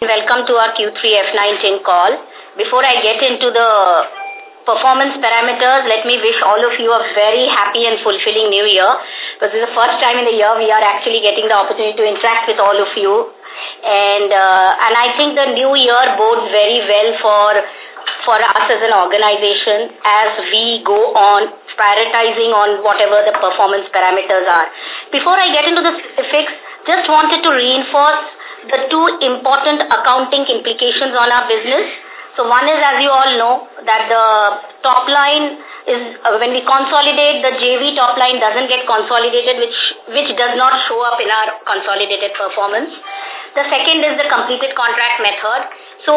Welcome to our Q3 F19 call. Before I get into the performance parameters, let me wish all of you a very happy and fulfilling new year. This is the first time in the year we are actually getting the opportunity to interact with all of you. And, uh, and I think the new year bodes very well for, for us as an organization as we go on prioritizing on whatever the performance parameters are. Before I get into the specifics, just wanted to reinforce the two important accounting implications on our business. So one is, as you all know, that the top line is, uh, when we consolidate, the JV top line doesn't get consolidated, which, which does not show up in our consolidated performance. The second is the completed contract method. So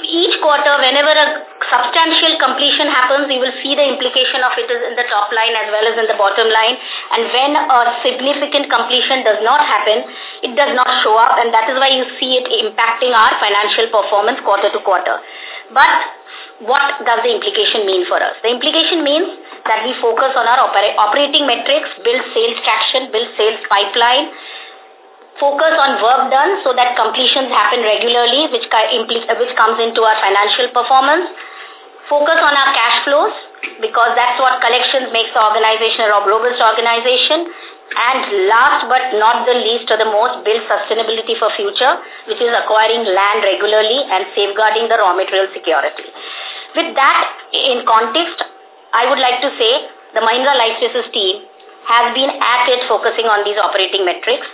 each quarter, whenever a substantial completion happens, you will see the implication of it is in the top line as well as in the bottom line. And when a significant completion does not happen, it does not show up, and that is why you see it impacting our financial performance quarter to quarter. But what does the implication mean for us? The implication means that we focus on our operating metrics, build sales traction, build sales pipeline, focus on work done so that completions happen regularly, which, which comes into our financial performance. Focus on our cash flows, because that's what collections makes the organization a robust organization. And last but not the least or the most, build sustainability for future, which is acquiring land regularly and safeguarding the raw material security. With that in context, I would like to say the Mahindra Lifespaces team has been at it focusing on these operating metrics.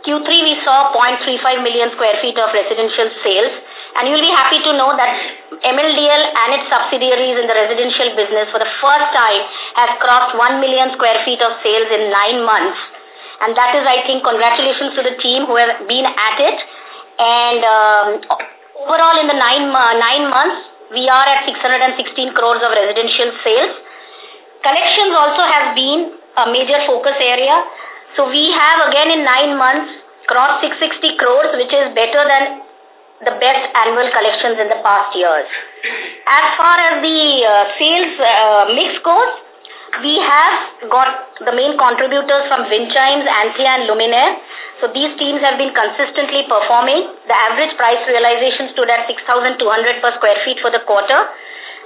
Q3 we saw 0.35 million square feet of residential sales and you'll be happy to know that MLDL and its subsidiaries in the residential business for the first time has crossed 1 million square feet of sales in nine months. And that is, I think, congratulations to the team who have been at it. And um, overall in the nine, uh, nine months, we are at 616 crores of residential sales. Collections also has been a major focus area so we have again in nine months crossed 660 crores, which is better than the best annual collections in the past years. As far as the uh, sales uh, mix goes, we have got the main contributors from Windchimes, Antheia and Luminare. So these teams have been consistently performing. The average price realization stood at 6,200 per square feet for the quarter.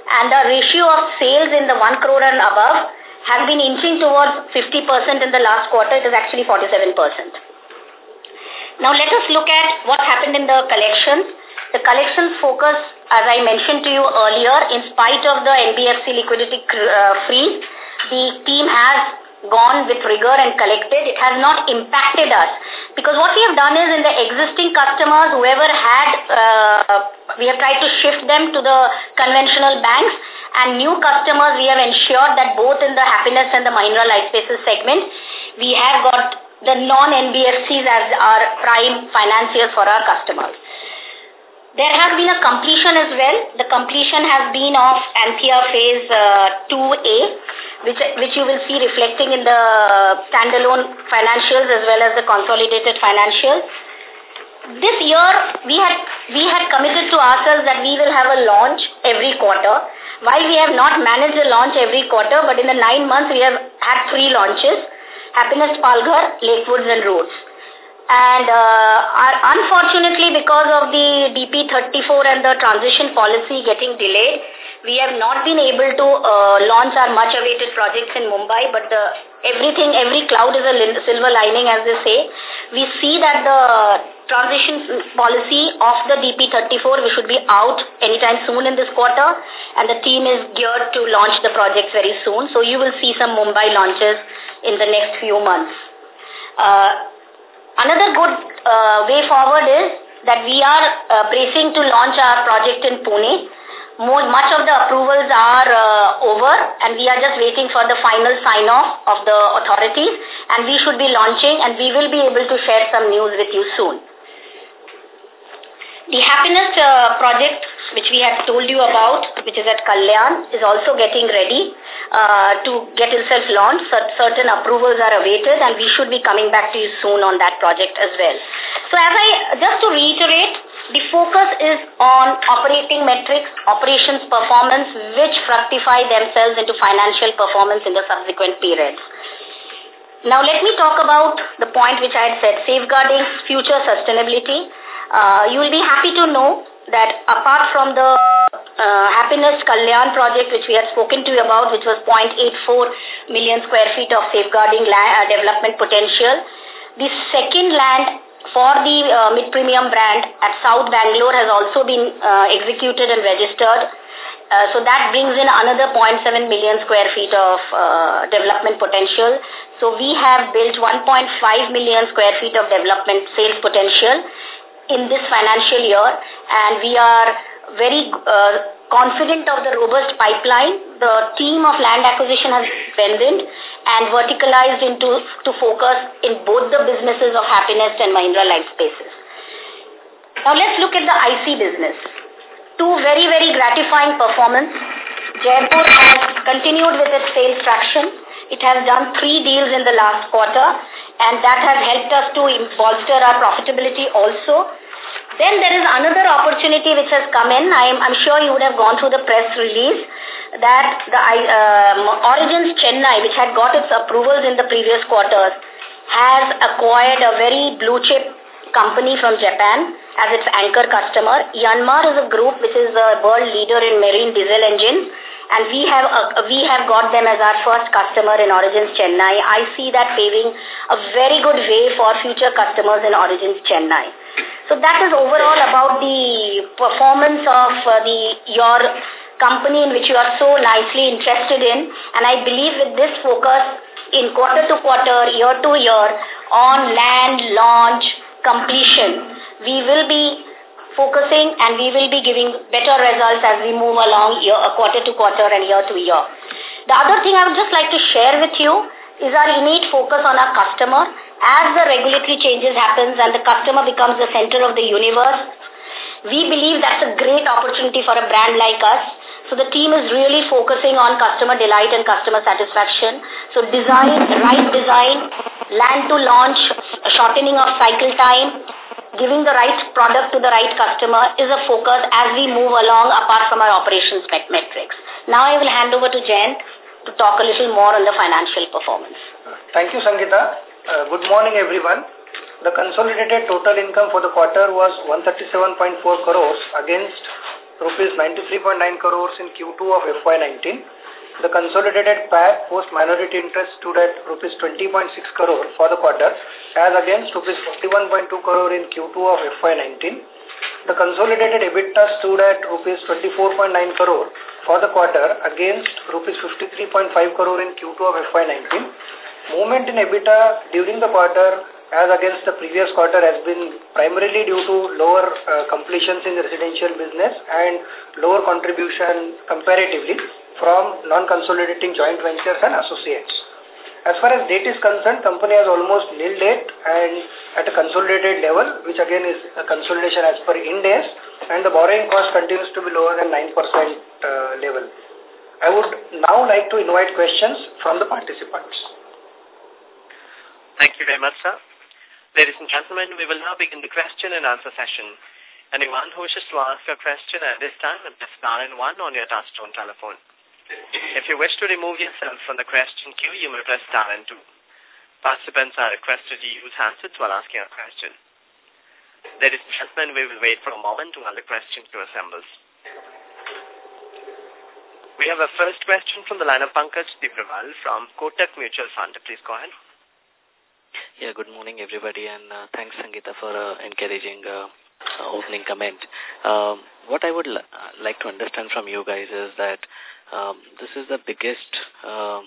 And the ratio of sales in the 1 crore and above has been inching towards 50% in the last quarter. It is actually 47%. Now let us look at what happened in the collections. The collections focus, as I mentioned to you earlier, in spite of the NBFC liquidity uh, freeze, the team has gone with rigor and collected. It has not impacted us. Because what we have done is in the existing customers, whoever had, uh, we have tried to shift them to the conventional banks and new customers, we have ensured that both in the Happinest and the Mahindra Lifespaces segment, we have got the non-NBFCs as our prime financiers for our customers. There has been a completion as well. The completion has been of Antheia Phase uh, 2A, which, which you will see reflecting in the standalone financials as well as the consolidated financials. This year, we had, we had committed to ourselves that we will have a launch every quarter while we have not managed a launch every quarter, but in the nine months we have had three launches, Happinest Palghar, Lakewoods and Roads. And uh, unfortunately, because of the DP34 and the transition policy getting delayed, we have not been able to uh, launch our much-awaited projects in Mumbai, but the, everything, every cloud is a silver lining, as they say. We see that the transition policy of the DP34, we should be out anytime soon in this quarter, and the team is geared to launch the projects very soon. So you will see some Mumbai launches in the next few months. Uh, another good uh, way forward is that we are uh, bracing to launch our project in Pune more, much of the approvals are uh, over and we are just waiting for the final sign-off of the authorities and we should be launching and we will be able to share some news with you soon. The Happinest uh, project, which we had told you about, which is at Kalyan, is also getting ready uh, to get itself launched. Certain approvals are awaited and we should be coming back to you soon on that project as well. So as I, just to reiterate, the focus is on operating metrics, operations performance, which fructify themselves into financial performance in the subsequent periods. Now let me talk about the point which I had said, safeguarding future sustainability. Uh, you will be happy to know that apart from the uh, Happinest Kalyan project, which we had spoken to you about, which was 0.84 million square feet of safeguarding land, uh, development potential, the second land for the uh, mid-premium brand at South Bangalore has also been uh, executed and registered. Uh, so that brings in another 0.7 million square feet of uh, development potential. So we have built 1.5 million square feet of development sales potential in this financial year and we are very uh, confident of the robust pipeline. The team of land acquisition has strengthened and verticalized into to focus in both the businesses of Happinest and Mahindra Lifespaces. Now let's look at the IC business. Two very, very gratifying performance. Jaipur has continued with its sales traction. It has done three deals in the last quarter and that has helped us to bolster our profitability also. Then there is another opportunity which has come in. I am, I'm sure you would have gone through the press release that the uh, Origins Chennai, which had got its approvals in the previous quarters, has acquired a very blue chip company from Japan as its anchor customer. Yanmar is a group which is the world leader in marine diesel engines and we have uh, we have got them as our first customer in Origins Chennai. I see that paving a very good way for future customers in Origins Chennai. So that is overall about the performance of uh, the your company in which you are so nicely interested in. And I believe with this focus in quarter to quarter, year to year on land, launch, completion, we will be focusing and we will be giving better results as we move along year, uh, quarter to quarter and year to year. The other thing I would just like to share with you is our innate focus on our customer. As the regulatory changes happens and the customer becomes the center of the universe, we believe that's a great opportunity for a brand like us. So the team is really focusing on customer delight and customer satisfaction. So design, right design, land to launch, shortening of cycle time, giving the right product to the right customer is a focus as we move along apart from our operations met metrics. Now I will hand over to Jen to talk a little more on the financial performance. Thank you, Sangeeta. Uh, good morning, everyone. The consolidated total income for the quarter was 137.4 crores against rupees 93.9 crores in Q2 of FY19 the consolidated PAT post minority interest stood at rupees 20.6 crore for the quarter as against rupees 41.2 crore in Q2 of FY19. The consolidated EBITDA stood at rupees 24.9 crore for the quarter against rupees 53.5 crore in Q2 of FY19. Movement in EBITDA during the quarter as against the previous quarter has been primarily due to lower uh, completions in the residential business and lower contribution comparatively from non-consolidating joint ventures and associates. As far as debt is concerned, company has almost nil debt and at a consolidated level, which again is a consolidation as per Ind AS, and the borrowing cost continues to be lower than 9% uh, level. I would now like to invite questions from the participants. Thank you very much, sir. Ladies and gentlemen, we will now begin the question and answer session. Anyone who wishes to ask a question at this time, press star and one on your touchtone telephone. If you wish to remove yourself from the question queue, you may press star and two. Participants are requested to use handsets while asking a question. Ladies and gentlemen, we will wait for a moment while the question queue assembles. We have a first question from the line of Pankaj Tibrewal from Kotak Mutual Fund. Please go ahead. Yeah, good morning, everybody, and uh, thanks, Sangeeta, for uh, encouraging uh, uh, opening comment. Um, what I would like to understand from you guys is that um, this is the biggest uh,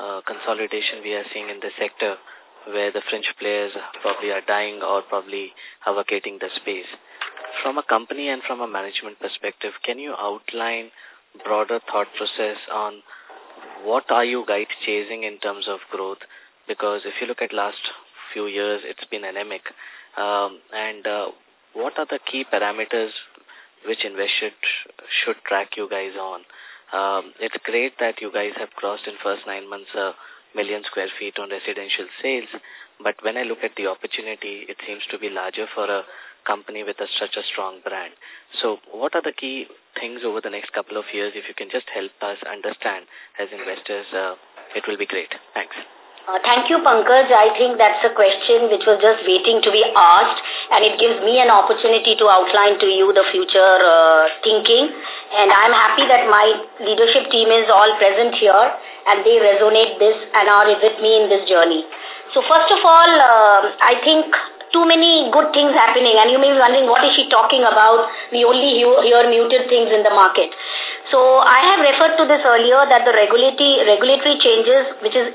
uh, consolidation we are seeing in the sector where the French players probably are dying or probably vacating the space. From a company and from a management perspective, can you outline broader thought process on what are you guys chasing in terms of growth? Because if you look at last few years, it's been anemic. Um, and uh, what are the key parameters which investors should track you guys on? Um, it's great that you guys have crossed in first nine months a million square feet on residential sales. But when I look at the opportunity, it seems to be larger for a company with a, such a strong brand. So what are the key things over the next couple of years? If you can just help us understand as investors, uh, it will be great. Thanks. Uh, thank you, Pankaj. I think that's a question which was just waiting to be asked and it gives me an opportunity to outline to you the future uh, thinking. And I'm happy that my leadership team is all present here and they resonate this and are with me in this journey. So first of all, uh, I think too many good things happening and you may be wondering what is she talking about? We only hear muted things in the market. So I have referred to this earlier that the regulatory, regulatory changes which is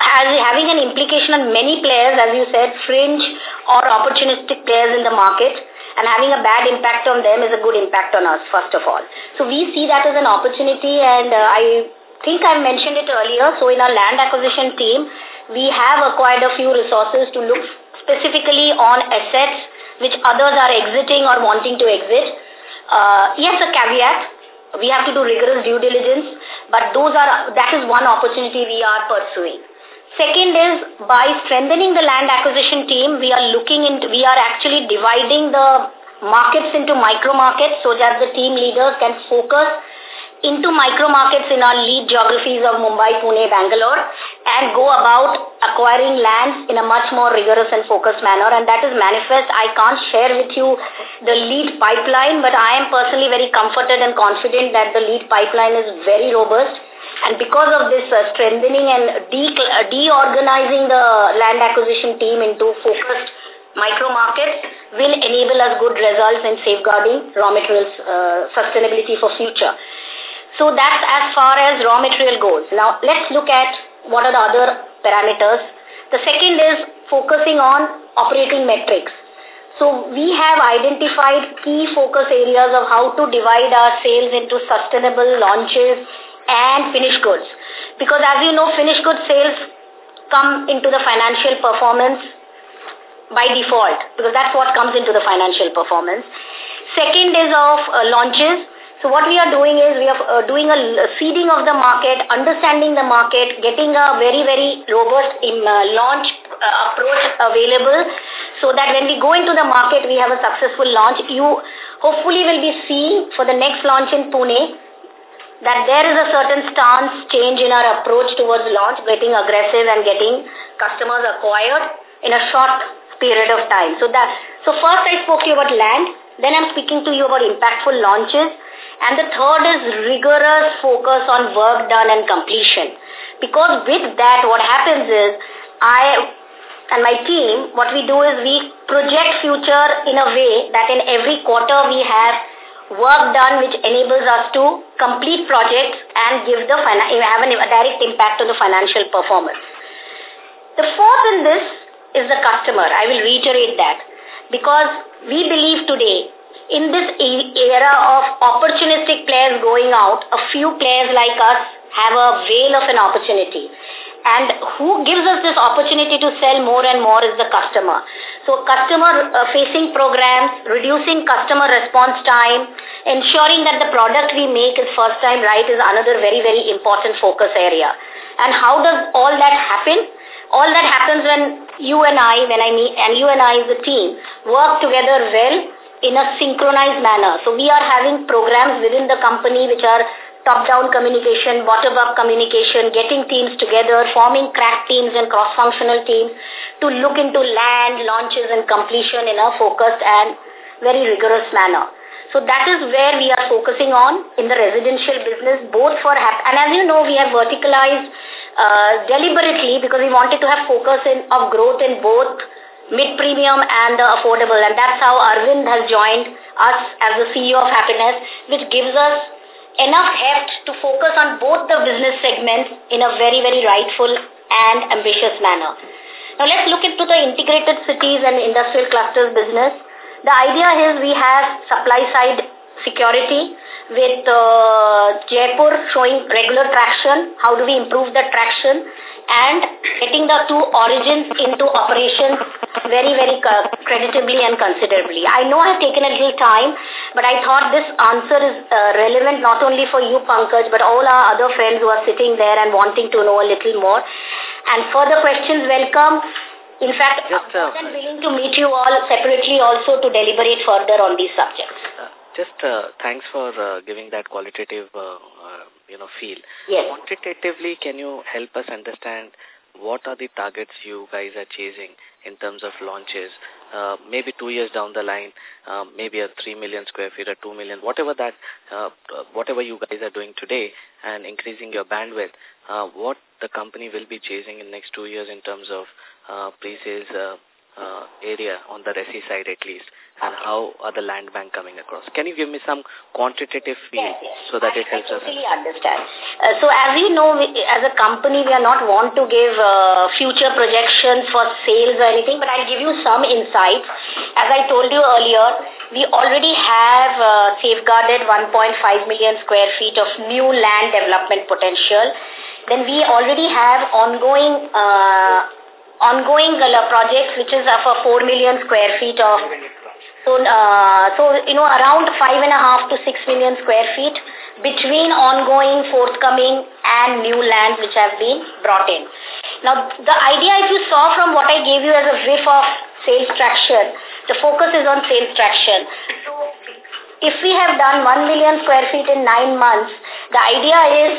has having an implication on many players, as you said, fringe or opportunistic players in the market, and having a bad impact on them is a good impact on us, first of all. So we see that as an opportunity, and uh, I think I mentioned it earlier. So in our land acquisition team, we have acquired a few resources to look specifically on assets which others are exiting or wanting to exit. Uh, yes, a caveat we have to do rigorous due diligence, but those are that is one opportunity we are pursuing. Second is by strengthening the land acquisition team, we are looking into, we are actually dividing the markets into micro markets so that the team leaders can focus into micro markets in our lead geographies of Mumbai, Pune, Bangalore and go about acquiring lands in a much more rigorous and focused manner and that is manifest. I can't share with you the lead pipeline but I am personally very comforted and confident that the lead pipeline is very robust and because of this uh, strengthening and de uh, deorganizing the land acquisition team into focused micro markets will enable us good results in safeguarding raw materials uh, sustainability for future. So that's as far as raw material goes. Now let's look at what are the other parameters. The second is focusing on operating metrics. So we have identified key focus areas of how to divide our sales into sustainable launches and finished goods. Because as you know, finished goods sales come into the financial performance by default because that's what comes into the financial performance. Second is of uh, launches. So what we are doing is we are uh, doing a seeding of the market, understanding the market, getting a very, very robust uh, launch uh, approach available so that when we go into the market, we have a successful launch. You hopefully will be seeing for the next launch in Pune that there is a certain stance change in our approach towards launch, getting aggressive and getting customers acquired in a short period of time. So that so first I spoke to you about land, then I'm speaking to you about impactful launches, and the third is rigorous focus on work done and completion. Because with that, what happens is I and my team, what we do is we project future in a way that in every quarter we have work done which enables us to complete projects and give the have a direct impact on the financial performance. The fourth in this is the customer. I will reiterate that because we believe today in this era of opportunistic players going out, a few players like us have a veil of an opportunity. And who gives us this opportunity to sell more and more is the customer. So customer-facing uh, programs, reducing customer response time, ensuring that the product we make is first time right is another very, very important focus area. And how does all that happen? All that happens when you and I, when I meet, and you and I as a team, work together well in a synchronized manner. So we are having programs within the company which are top-down communication, bottom-up communication, getting teams together, forming crack teams and cross-functional teams to look into land, launches and completion in a focused and very rigorous manner. So that is where we are focusing on in the residential business, both for, and as you know, we have verticalized uh, deliberately because we wanted to have focus in, of growth in both mid-premium and the affordable. And that's how Arvind has joined us as the CEO of Happinest, which gives us enough heft to focus on both the business segments in a very, very rightful and ambitious manner. Now let's look into the integrated cities and industrial clusters business. The idea is we have supply side security with uh, Jaipur showing regular traction. How do we improve the traction? And getting the two origins into operations very, very creditably and considerably. I know I've taken a little time, but I thought this answer is uh, relevant not only for you, Pankaj, but all our other friends who are sitting there and wanting to know a little more. And further questions, welcome. In fact, I'm willing to meet you all separately also to deliberate further on these subjects. Uh, just uh, thanks for uh, giving that qualitative, uh, uh, you know, feel. Yes. Quantitatively, can you help us understand what are the targets you guys are chasing in terms of launches? Uh, maybe two years down the line, uh, maybe a 3 million square feet or 2 million, whatever that, uh, whatever you guys are doing today and increasing your bandwidth, uh, what the company will be chasing in next two years in terms of uh, pre-sales uh, uh, area on the resi side at least and how are the land bank coming across? Can you give me some quantitative feel yes, yes. so that I, it helps totally us? understand. Uh, so as we know, we, as a company, we are not want to give uh, future projections for sales or anything, but I'll give you some insights. As I told you earlier, we already have uh, safeguarded 1.5 million square feet of new land development potential. Then we already have ongoing uh, ongoing uh, projects which is uh, for 4 million square feet of so, uh, so you know, around five and a half to six million square feet between ongoing, forthcoming, and new lands which have been brought in. Now, the idea, if you saw from what I gave you as a whiff of sales traction, the focus is on sales traction. So, if we have done 1 million square feet in nine months, the idea is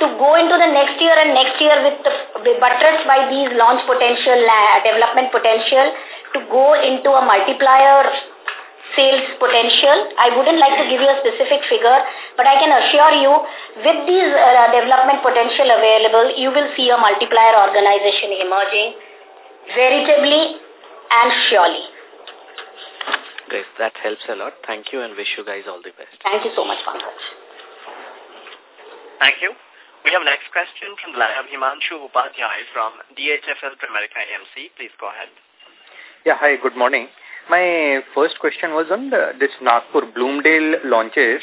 to go into the next year and next year with the buttressed by these launch potential, development potential, to go into a multiplier sales potential. I wouldn't like to give you a specific figure, but I can assure you with these uh, development potential available, you will see a multiplier organization emerging veritably and surely. Great. That helps a lot. Thank you and wish you guys all the best. Thank you so much, Pankaj. Thank you. We have next question from the line of Himanshu Upadhyay from DHFL Pramerica AMC. Please go ahead. Yeah, hi, good morning. My first question was on the, this Nagpur Bloomdale launches,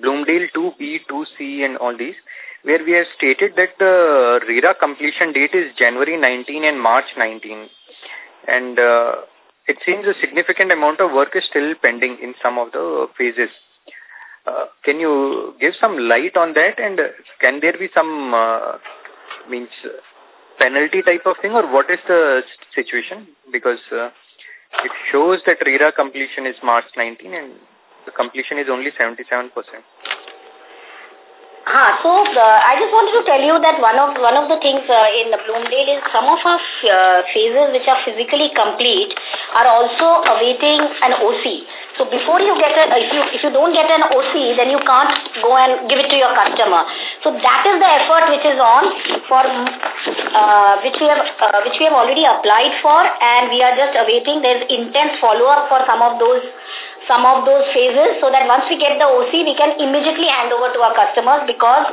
Bloomdale 2B, 2C and all these, where we have stated that the RERA completion date is January 19 and March 19. And uh, it seems a significant amount of work is still pending in some of the phases. Uh, can you give some light on that and can there be some uh, means penalty type of thing or what is the situation? Because uh, it shows that RERA completion is March 19 and the completion is only 77%. Ah, so uh, I just wanted to tell you that one of one of the things uh, in the Bloomdale is some of our uh, phases which are physically complete are also awaiting an OC. So before you get a, if you if you don't get an OC, then you can't go and give it to your customer. So that is the effort which is on for uh, which we have uh, which we have already applied for, and we are just awaiting. There's intense follow up for some of those some of those phases so that once we get the OC, we can immediately hand over to our customers because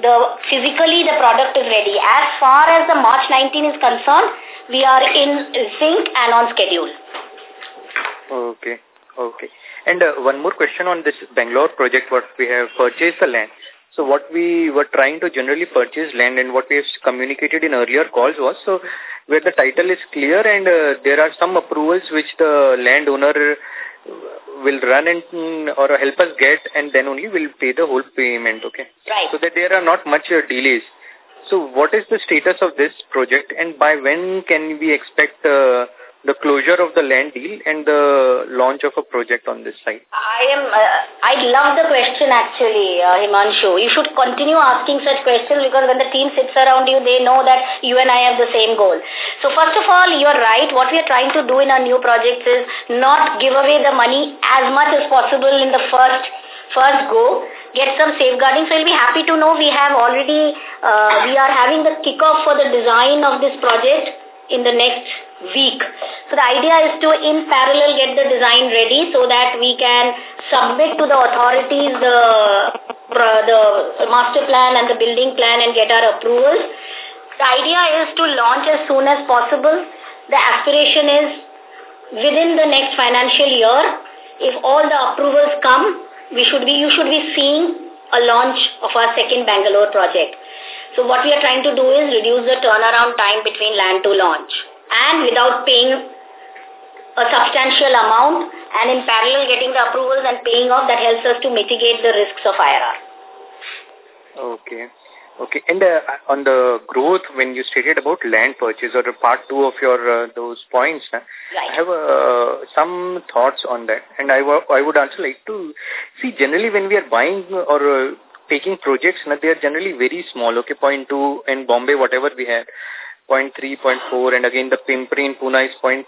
the physically the product is ready. As far as the March 19 is concerned, we are in sync and on schedule. Okay, okay. And uh, one more question on this Bangalore project, what we have purchased the land. So what we were trying to generally purchase land and what we have communicated in earlier calls was, so where the title is clear and uh, there are some approvals which the landowner will run and or help us get and then only we'll pay the whole payment, okay? Right. So that there are not much uh, delays. So what is the status of this project and by when can we expect uh, the closure of the land deal and the launch of a project on this site? I am, uh, I love the question actually, uh, Himanshu. You should continue asking such questions because when the team sits around you, they know that you and I have the same goal. So first of all, you're right. What we are trying to do in our new projects is not give away the money as much as possible in the first first go, get some safeguarding. So you'll be happy to know we have already, uh, we are having the kickoff for the design of this project in the next week. So the idea is to in parallel get the design ready so that we can submit to the authorities the, the master plan and the building plan and get our approvals. The idea is to launch as soon as possible. The aspiration is within the next financial year, if all the approvals come, we should be, you should be seeing a launch of our second Bangalore project. So what we are trying to do is reduce the turnaround time between land to launch and without paying a substantial amount and in parallel getting the approvals and paying off that helps us to mitigate the risks of IRR. Okay. Okay. And uh, on the growth, when you stated about land purchase or part two of your uh, those points, right. I have uh, some thoughts on that. And I, I would also like to see generally when we are buying or uh, taking projects, na, they are generally very small, okay, point two in Bombay, whatever we have. point three, point four, and again the Pimpri in Pune is 0.3.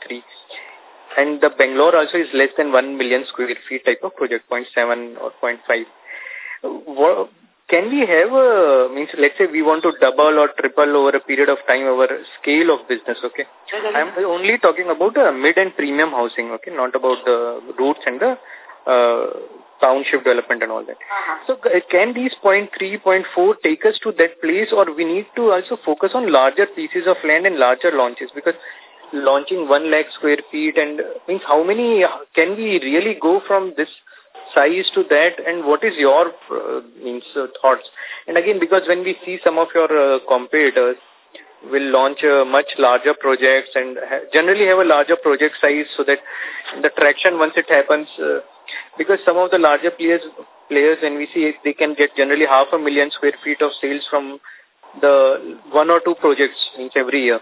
And the Bangalore also is less than 1 million square feet type of project, 0.7 or 0.5. can we have a, means let's say we want to double or triple over a period of time our scale of business, okay? I'm only talking about the mid and premium housing, okay, not about the routes and the uh, township development and all that. Uh -huh. So can these 0.3, 0.4 take us to that place or we need to also focus on larger pieces of land and larger launches because launching 1 lakh square feet and means how many can we really go from this size to that and what is your uh, means uh, thoughts and again because when we see some of your uh, competitors will launch much larger projects and ha generally have a larger project size so that the traction once it happens uh, because some of the larger players players and we see they can get generally half a million square feet of sales from the one or two projects means every year.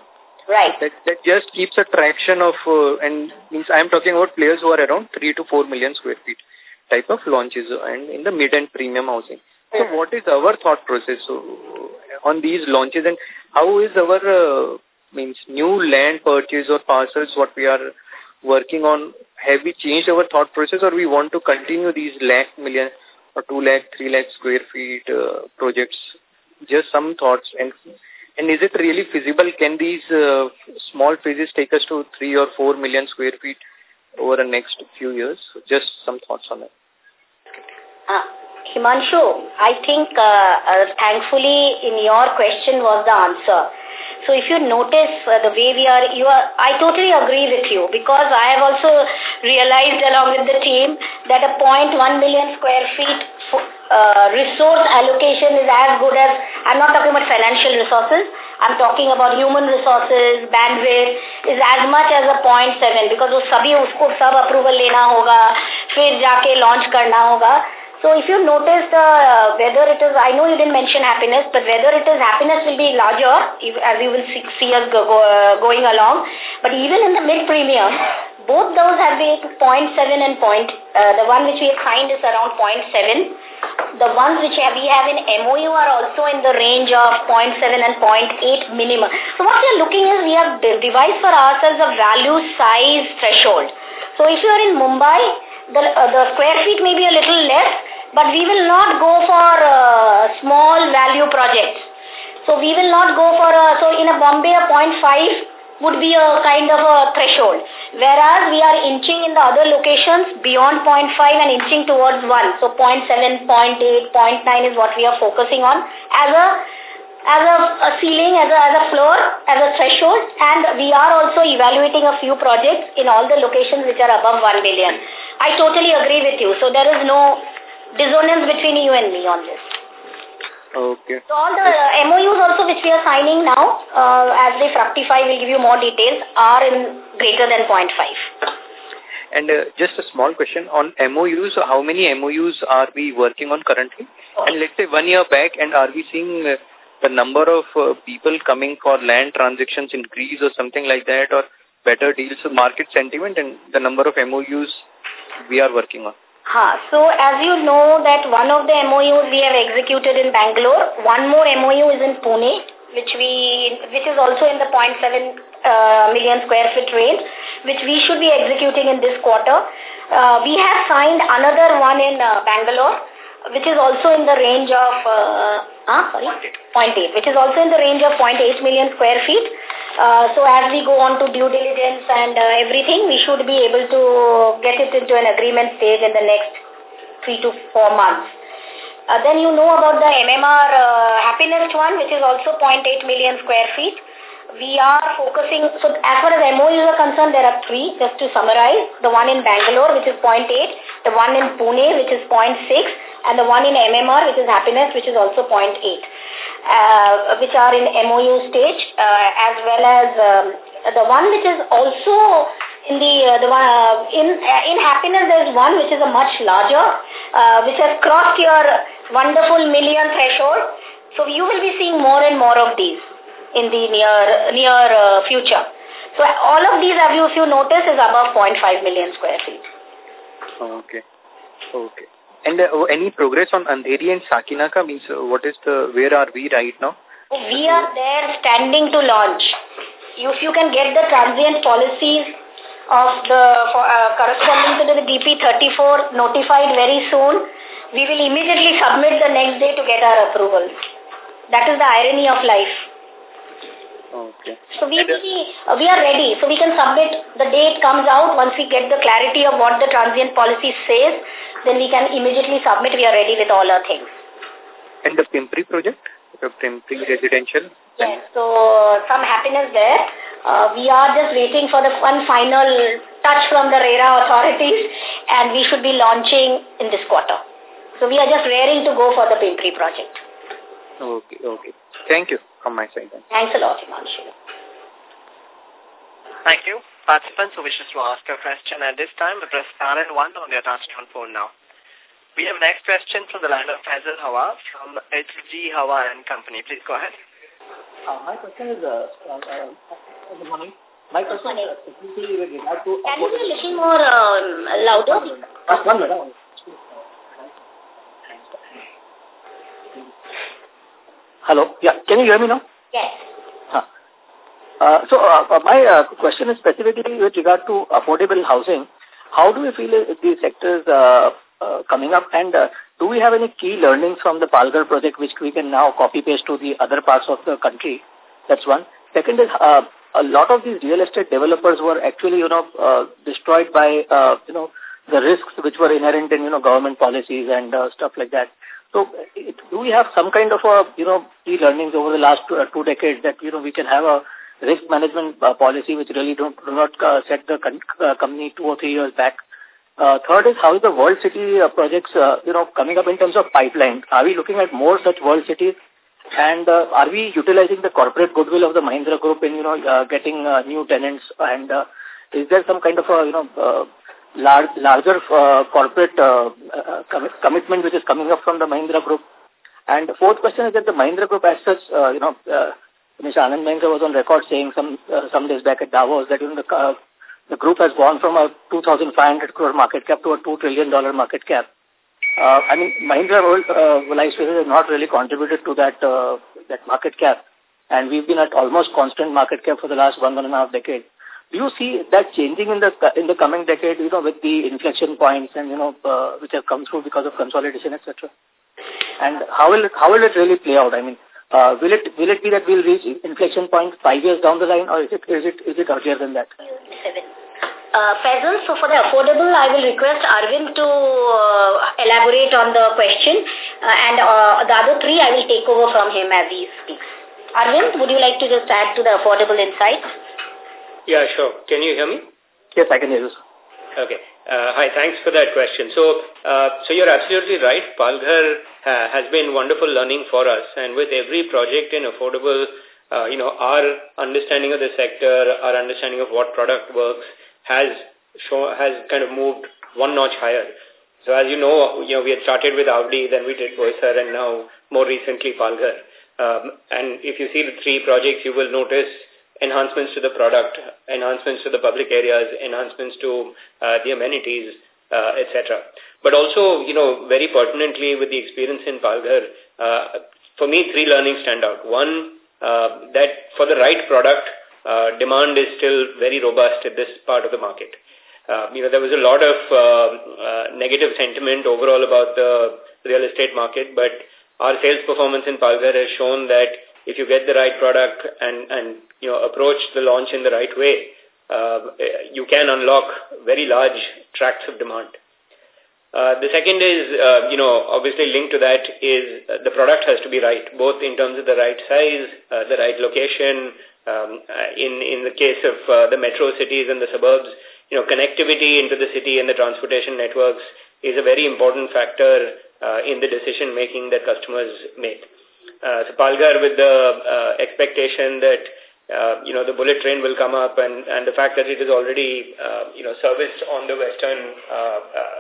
Right. That that just keeps a traction of uh, and means I am talking about players who are around three to four million square feet type of launches and in the mid and premium housing. So hmm. what is our thought process on these launches and how is our uh, means new land purchase or parcels what we are working on have we changed our thought process or we want to continue these lakh million or two lakh, three lakh square feet uh, projects? Just some thoughts. And and is it really feasible? Can these uh, small phases take us to three or four million square feet over the next few years? Just some thoughts on that. Uh, Himanshu, I think uh, uh, thankfully in your question was the answer so if you notice uh, the way we are, you are, I totally agree with you because I have also realized along with the team that a 0.1 million square feet uh, resource allocation is as good as, I'm not talking about financial resources, I'm talking about human resources, bandwidth, is as much as a point seven because वो सभी उसको approval लेना होगा, फिर जाके launch करना So if you notice the, uh, whether it is, I know you didn't mention Happinest, but whether it is Happinest will be larger if, as you will see, see us go, go, uh, going along. But even in the mid-premium, both those have been 0.7 and point, uh, the one which we have signed is around 0.7. The ones which we have in MOU are also in the range of 0.7 and 0.8 minimum. So what we are looking is we have devised for ourselves a value size threshold. So if you are in Mumbai, the, uh, the square feet may be a little less, but we will not go for uh, small value projects. So we will not go for, a, so in a Bombay, a 0.5 would be a kind of a threshold. Whereas we are inching in the other locations beyond 0.5 and inching towards 1. So 0.7, 0.8, 0.9 is what we are focusing on as a as a, a ceiling, as a, as a floor, as a threshold and we are also evaluating a few projects in all the locations which are above 1 billion. I totally agree with you. So there is no dissonance between you and me on this. Okay. So all the uh, MOUs also which we are signing now, uh, as they fructify, we will give you more details, are in greater than 0.5. And uh, just a small question on MOUs, how many MOUs are we working on currently? Oh. And let's say one year back, and are we seeing uh, the number of uh, people coming for land transactions increase or something like that, or better deals, market sentiment, and the number of MOUs we are working on? Ha. So as you know that one of the MOUs we have executed in Bangalore, one more MOU is in Pune, which we which is also in the 0.7 uh, million square feet range, which we should be executing in this quarter. Uh, we have signed another one in uh, Bangalore, which is also in the range of uh, uh, sorry, 0.8, which is also in the range of 0.8 million square feet. Uh, so as we go on to due diligence and uh, everything, we should be able to get it into an agreement stage in the next three to four months. Uh, then you know about the MMR uh, Happinest one, which is also 0.8 million square feet. We are focusing, so as far as MOUs are concerned, there are three, just to summarize. The one in Bangalore, which is 0.8, the one in Pune, which is 0.6, and the one in MMR, which is Happinest, which is also 0.8 uh, which are in MOU stage, uh, as well as um, the one which is also in the uh, the one uh, in uh, in Happinest there is one which is a much larger, uh, which has crossed your wonderful million threshold. So you will be seeing more and more of these in the near near future. So all of these, have you, if you notice, is above 0.5 million square feet. Okay. Okay. And uh, any progress on Andheri and Sakinaka means uh, what is the, where are we right now? We are there standing to launch. If you can get the transient policies of the uh, corresponding to the DP34 notified very soon, we will immediately submit the next day to get our approval. That is the irony of life. Okay. So we, we, uh, we are ready. So we can submit the day it comes out. Once we get the clarity of what the transient policy says, then we can immediately submit. We are ready with all our things. And the Pimpri project? The Pimpri residential? Yes. So uh, some happiness there. Uh, we are just waiting for the one final touch from the RERA authorities and we should be launching in this quarter. So we are just raring to go for the Pimpri project. Okay, okay. Thank you from my side. Then. Thanks a lot, Himanshu. Thank you. Participants who wishes to ask a question at this time, press star and one on their touchtone phone now. We have next question from the line of Faisal Hawa from HG Hawa and Company. Please go ahead. Uh, my question is, uh, uh, uh, good morning. My question is specifically with regard to... Can you be a little more um, louder? One minute. Hello. Yeah. Can you hear me now? Yes. Uh, so uh, my uh, question is specifically with regard to affordable housing. How do you feel these sectors uh, uh, coming up and uh, do we have any key learnings from the Palghar project which we can now copy paste to the other parts of the country? That's one. Second is uh, a lot of these real estate developers were actually, you know, uh, destroyed by, uh, you know, the risks which were inherent in, you know, government policies and uh, stuff like that. So it, do we have some kind of a, you know, key learnings over the last two, uh, two decades that, you know, we can have a risk management uh, policy which really don't, do not uh, set the uh, company two or three years back? Uh, third is how is the World City uh, projects, uh, you know, coming up in terms of pipeline? Are we looking at more such World Cities? And uh, are we utilizing the corporate goodwill of the Mahindra Group in, you know, uh, getting uh, new tenants? And uh, is there some kind of a, you know, uh, large, larger uh, corporate uh, uh, com commitment which is coming up from the Mahindra Group. And fourth question is that the Mahindra Group as such, uh, you know, uh, Mr. Anand Mahindra was on record saying some uh, some days back at Davos that you know, the, uh, the group has gone from a 2,500 crore market cap to a $2 trillion market cap. Uh, I mean, Mahindra uh, Life has not really contributed to that uh, that market cap. And we've been at almost constant market cap for the last one, one and a half decade. Do you see that changing in the in the coming decade, you know, with the inflection points and, you know, uh, which have come through because of consolidation, etc.? And how will it, how will it really play out? I mean, uh, will it will it be that we'll reach inflection point five years down the line, or is it is it is it earlier than that? Seven. Uh, Faisal, so for the affordable, I will request Arvind to uh, elaborate on the question, uh, and uh, the other three I will take over from him as he speaks. Arvind, would you like to just add to the affordable insights? Yeah, sure. Can you hear me? Yes, I can hear you. Okay. Uh, hi, thanks for that question. So, uh, so you're absolutely right. Palghar uh, has been wonderful learning for us, and with every project in affordable, uh, you know, our understanding of the sector, our understanding of what product works has show, has kind of moved one notch higher. So, as you know, you know, we had started with Avadi, then we did Boisar, and now more recently Palghar. Um, and if you see the three projects, you will notice enhancements to the product, enhancements to the public areas, enhancements to uh, the amenities, uh, etc. But also, you know, very pertinently with the experience in Palghar, uh, for me, three learnings stand out. One, uh, that for the right product, uh, demand is still very robust at this part of the market. Uh, you know, there was a lot of uh, uh, negative sentiment overall about the real estate market, but our sales performance in Palghar has shown that if you get the right product and, and you know, approach the launch in the right way, uh, you can unlock very large tracts of demand. Uh, the second is, uh, you know, obviously linked to that is uh, the product has to be right, both in terms of the right size, uh, the right location. Um, uh, in in the case of the metro cities and the suburbs, you know, connectivity into the city and the transportation networks is a very important factor in the decision making that customers make. So Palghar with the expectation that uh, you know, the bullet train will come up and, and the fact that it is already, uh, you know, serviced on the Western uh, uh,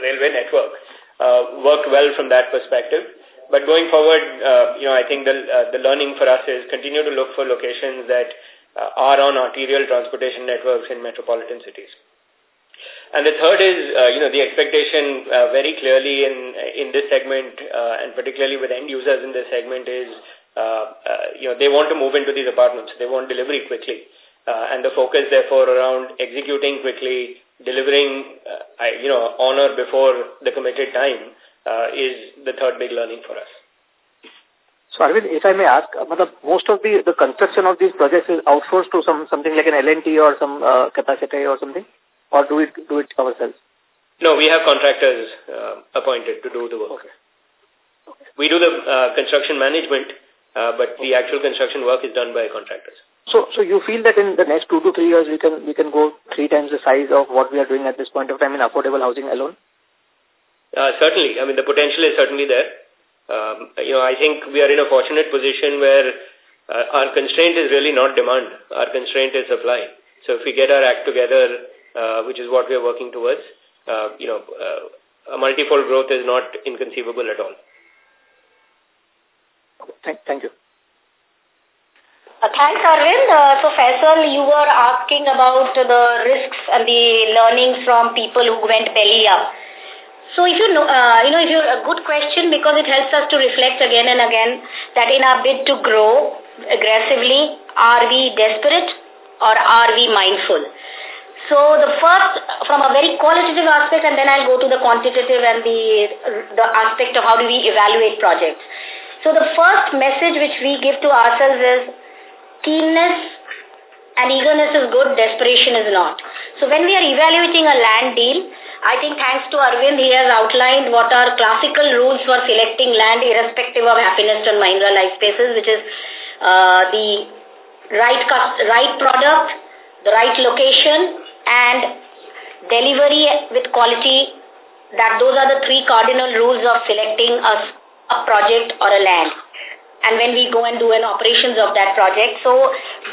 railway network uh, worked well from that perspective. But going forward, uh, you know, I think the, uh, the learning for us is continue to look for locations that uh, are on arterial transportation networks in metropolitan cities. And the third is, uh, you know, the expectation uh, very clearly in in this segment, uh, and particularly with end users in this segment, is you know, they want to move into these apartments. They want delivery quickly. Uh, and the focus, therefore, around executing quickly, delivering, uh, you know, honor before the committed time uh, is the third big learning for us. So, Arvind, if I may ask, uh, most of the, the construction of these projects is outsourced to some something like an L&T or some uh, capacity or something? Or do we do it ourselves? No, we have contractors uh, appointed to do the work. Okay. okay. We do the uh, construction management, uh, but the actual construction work is done by contractors. So, so you feel that in the next two to three years we can we can go three times the size of what we are doing at this point of time in affordable housing alone? Uh, certainly. I mean, the potential is certainly there. Um, you know, I think we are in a fortunate position where uh, our constraint is really not demand. Our constraint is supply. So if we get our act together, uh, which is what we are working towards, uh, you know, uh, a multifold growth is not inconceivable at all. Thank, thank you. Uh, thanks, Arvind. Uh, so, Faisal, you were asking about the risks and the learnings from people who went belly up. So if you know, uh, you know, if you're a good question because it helps us to reflect again and again that in our bid to grow aggressively, are we desperate or are we mindful? So the first, from a very qualitative aspect, and then I'll go to the quantitative and the the aspect of how do we evaluate projects. So the first message which we give to ourselves is keenness and eagerness is good, desperation is not. So when we are evaluating a land deal, I think thanks to Arvind, he has outlined what are classical rules for selecting land irrespective of Happinest on Mahindra Lifespaces, which is uh, the right, right product, the right location, and delivery with quality. That those are the three cardinal rules of selecting a, a project or a land and when we go and do an operations of that project. So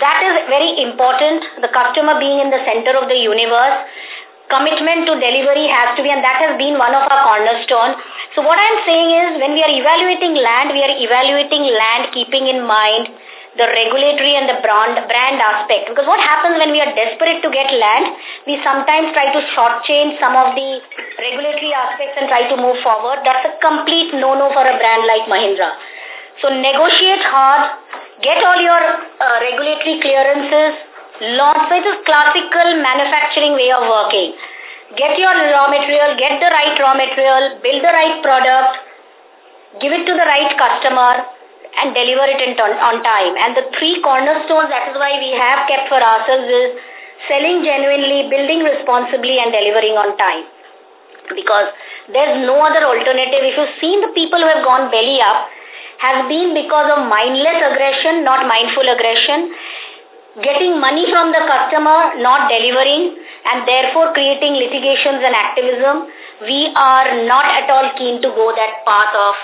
that is very important, the customer being in the center of the universe commitment to delivery has to be, and that has been one of our cornerstone. So what I'm saying is, when we are evaluating land, we are evaluating land keeping in mind the regulatory and the brand, brand aspect. Because what happens when we are desperate to get land, we sometimes try to shortchange some of the regulatory aspects and try to move forward. That's a complete no-no for a brand like Mahindra. So negotiate hard, get all your uh, regulatory clearances, Launch, so it is classical manufacturing way of working. Get your raw material, get the right raw material, build the right product, give it to the right customer, and deliver it in on, on time. And the three cornerstones, that is why we have kept for ourselves is selling genuinely, building responsibly, and delivering on time. Because there's no other alternative. If you've seen the people who have gone belly up, has been because of mindless aggression, not mindful aggression getting money from the customer, not delivering, and therefore creating litigations and activism, we are not at all keen to go that path of